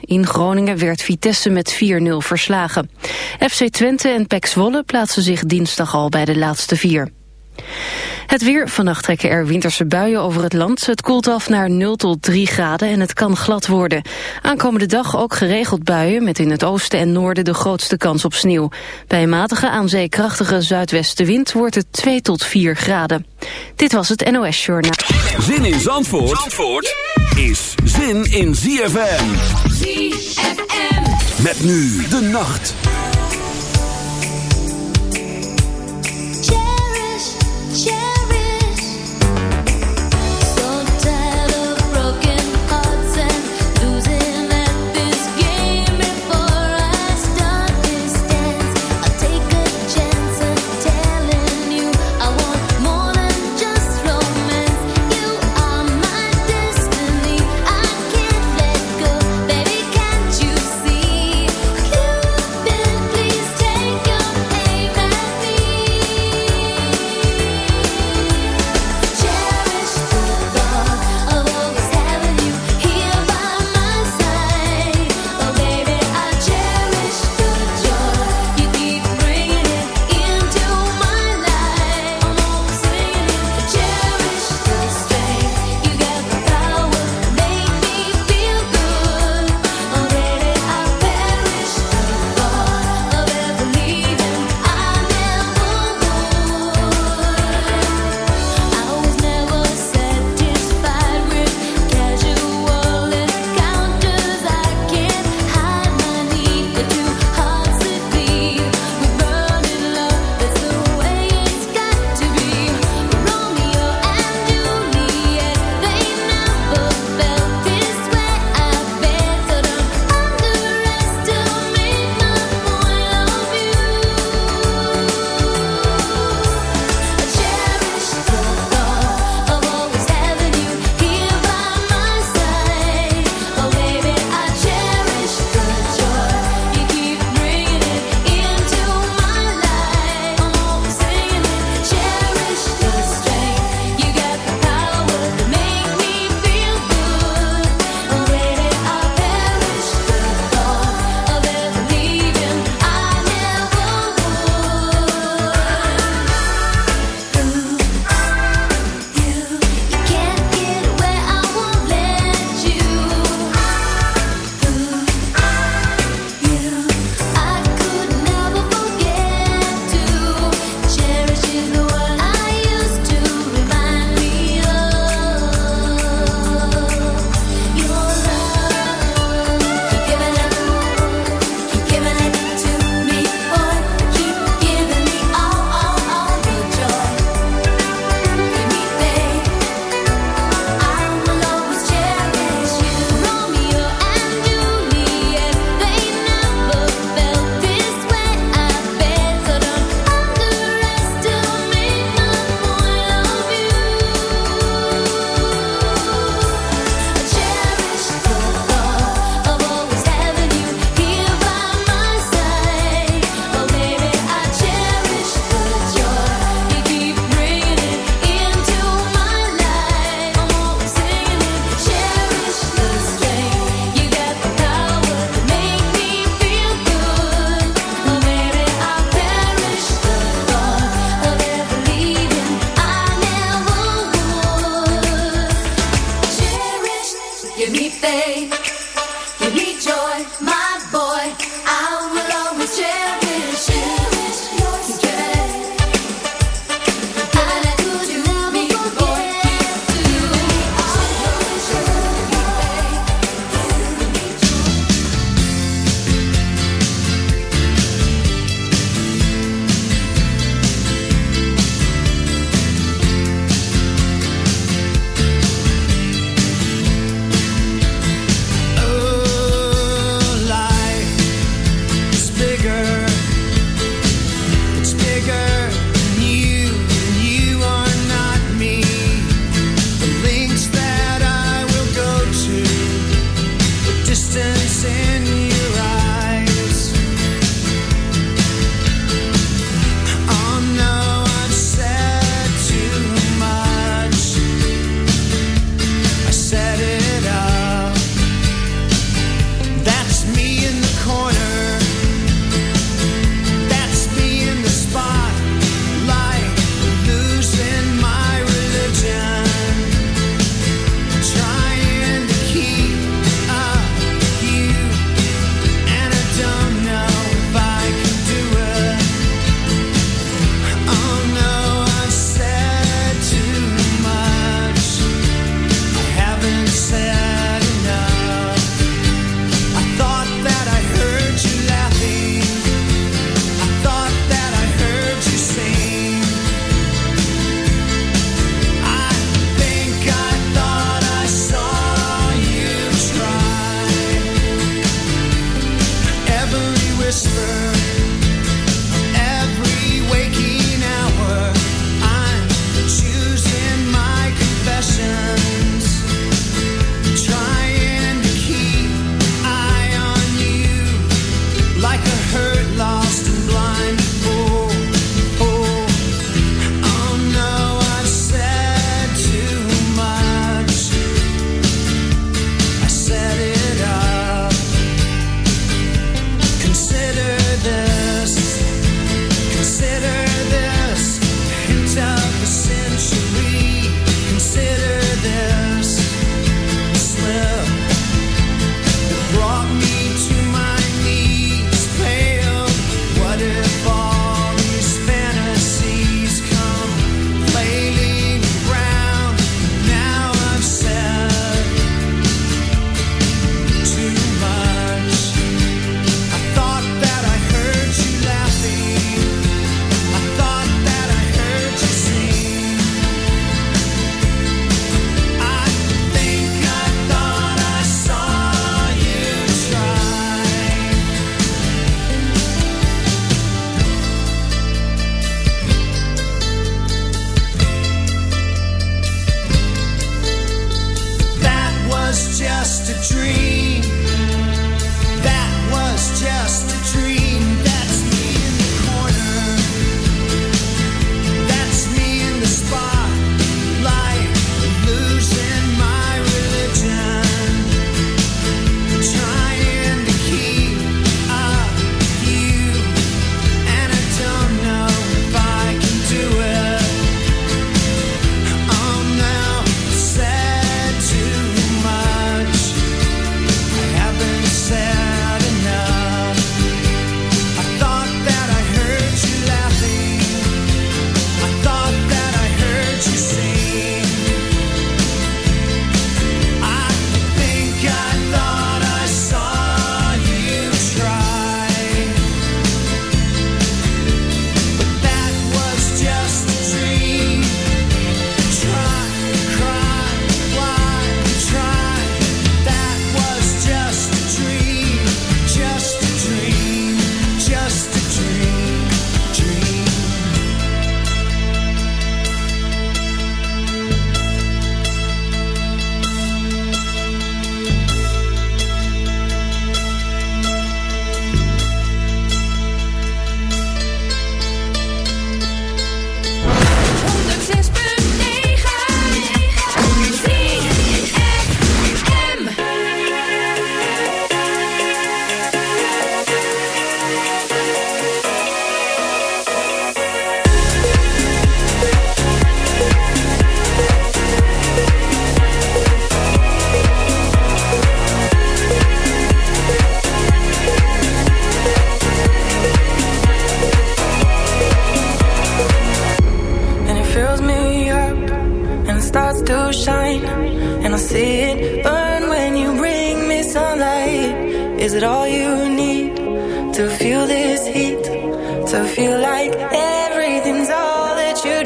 In Groningen werd Vitesse met 4-0 verslagen. FC Twente en PEC Zwolle plaatsen zich dinsdag al bij de laatste vier. Het weer. Vannacht trekken er winterse buien over het land. Het koelt af naar 0 tot 3 graden en het kan glad worden. Aankomende dag ook geregeld buien... met in het oosten en noorden de grootste kans op sneeuw. Bij een matige aan zee krachtige zuidwestenwind... wordt het 2 tot 4 graden. Dit was het NOS Journaal. Zin in Zandvoort, Zandvoort is zin in ZFM. ZFM. Met nu de nacht.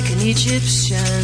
like an Egyptian.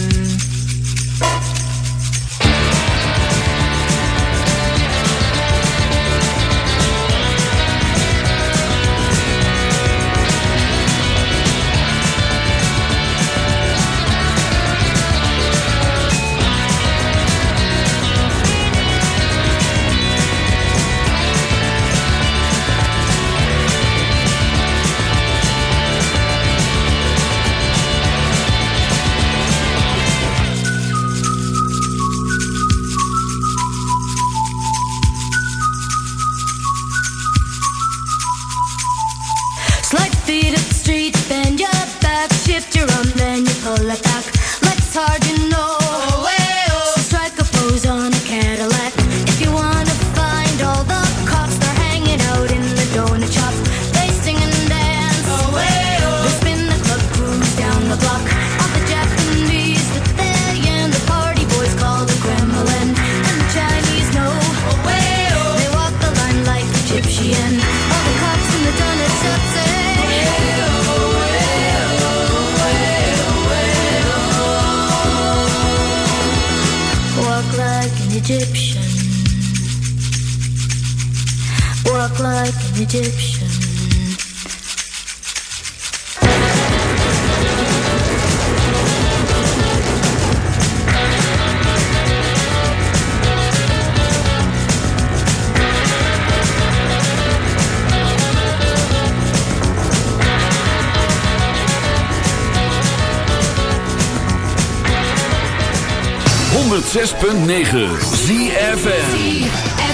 106.9 ZFN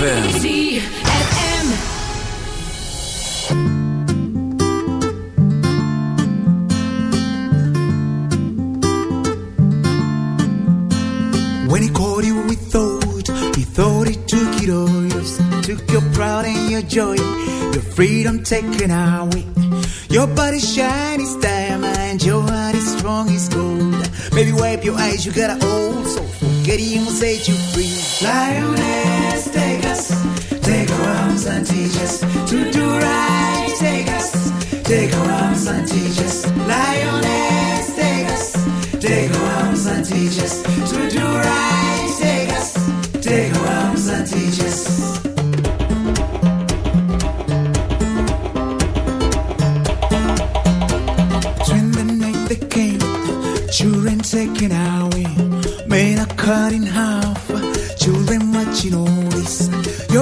When he caught you, we thought, he thought he took it all. Yes, took your pride and your joy, your freedom taken away. Your body's shiny as diamond, your heart is strong as gold. Baby, wipe your eyes, you got an old soul. Forget him will set you free. Lioness, take us, take our arms and teach us to do right. Take us, take our arms and teach us. Lioness, take us, take our arms and teach us to do right. Take us, take our arms and teach us. Twin the night they came, children taken away, men are cut in half,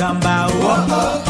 us. Bagamba, oh oh oh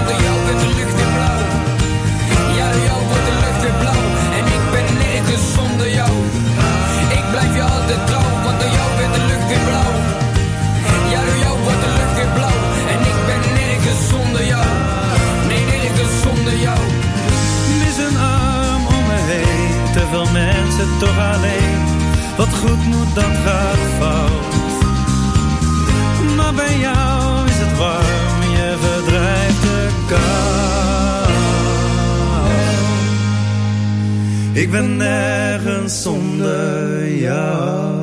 toch alleen. Wat goed moet, dat gaat fout. Maar bij jou is het warm. Je verdrijft de kou. Ik ben nergens zonder jou.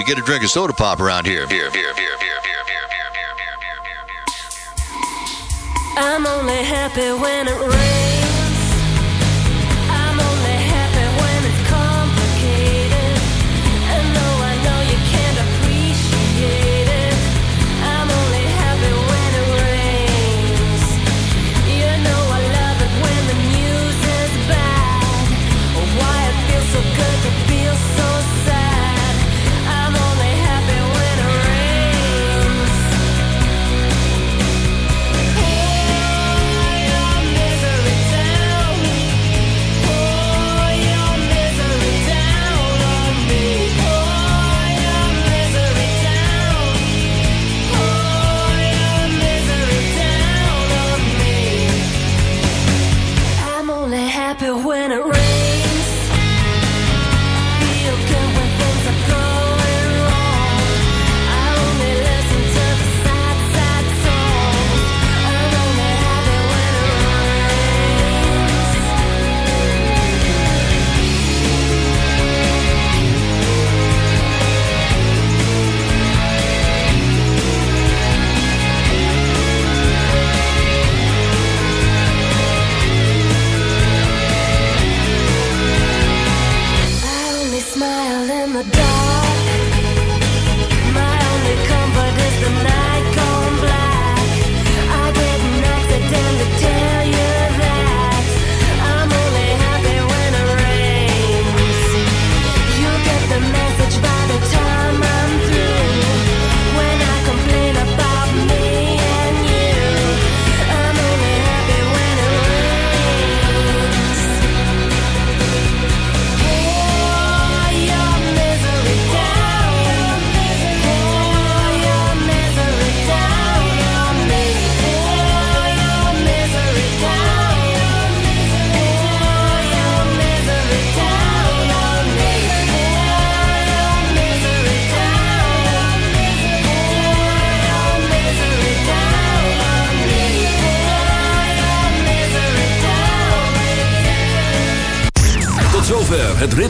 to get a drink of soda pop around here. Here, here, here, here, here. I'm only happy when it rains.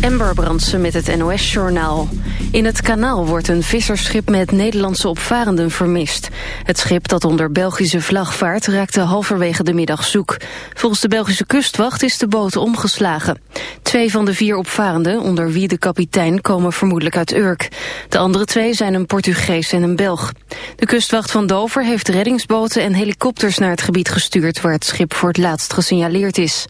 Ember Brandsen met het NOS-journaal. In het kanaal wordt een vissersschip met Nederlandse opvarenden vermist. Het schip dat onder Belgische vlag vaart raakte halverwege de middag zoek. Volgens de Belgische kustwacht is de boot omgeslagen. Twee van de vier opvarenden, onder wie de kapitein, komen vermoedelijk uit Urk. De andere twee zijn een Portugees en een Belg. De kustwacht van Dover heeft reddingsboten en helikopters naar het gebied gestuurd... waar het schip voor het laatst gesignaleerd is.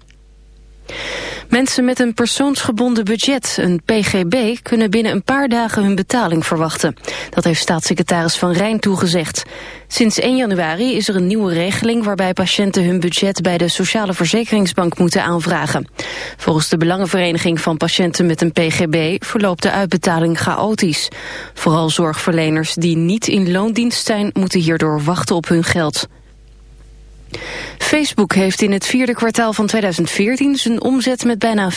Mensen met een persoonsgebonden budget, een PGB, kunnen binnen een paar dagen hun betaling verwachten. Dat heeft staatssecretaris Van Rijn toegezegd. Sinds 1 januari is er een nieuwe regeling waarbij patiënten hun budget bij de Sociale Verzekeringsbank moeten aanvragen. Volgens de Belangenvereniging van Patiënten met een PGB verloopt de uitbetaling chaotisch. Vooral zorgverleners die niet in loondienst zijn moeten hierdoor wachten op hun geld. Facebook heeft in het vierde kwartaal van 2014 zijn omzet met bijna 50%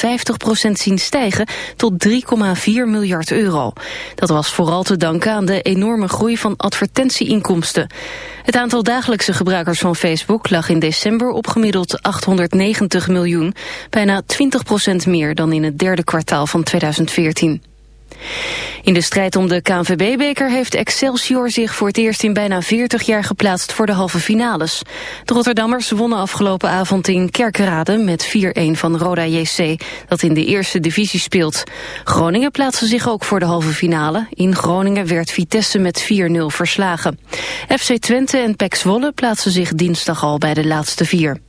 zien stijgen tot 3,4 miljard euro. Dat was vooral te danken aan de enorme groei van advertentieinkomsten. Het aantal dagelijkse gebruikers van Facebook lag in december op gemiddeld 890 miljoen, bijna 20% meer dan in het derde kwartaal van 2014. In de strijd om de KNVB-beker heeft Excelsior zich voor het eerst in bijna 40 jaar geplaatst voor de halve finales. De Rotterdammers wonnen afgelopen avond in Kerkrade met 4-1 van Roda JC, dat in de eerste divisie speelt. Groningen plaatste zich ook voor de halve finale. In Groningen werd Vitesse met 4-0 verslagen. FC Twente en PEC Zwolle plaatsen zich dinsdag al bij de laatste vier.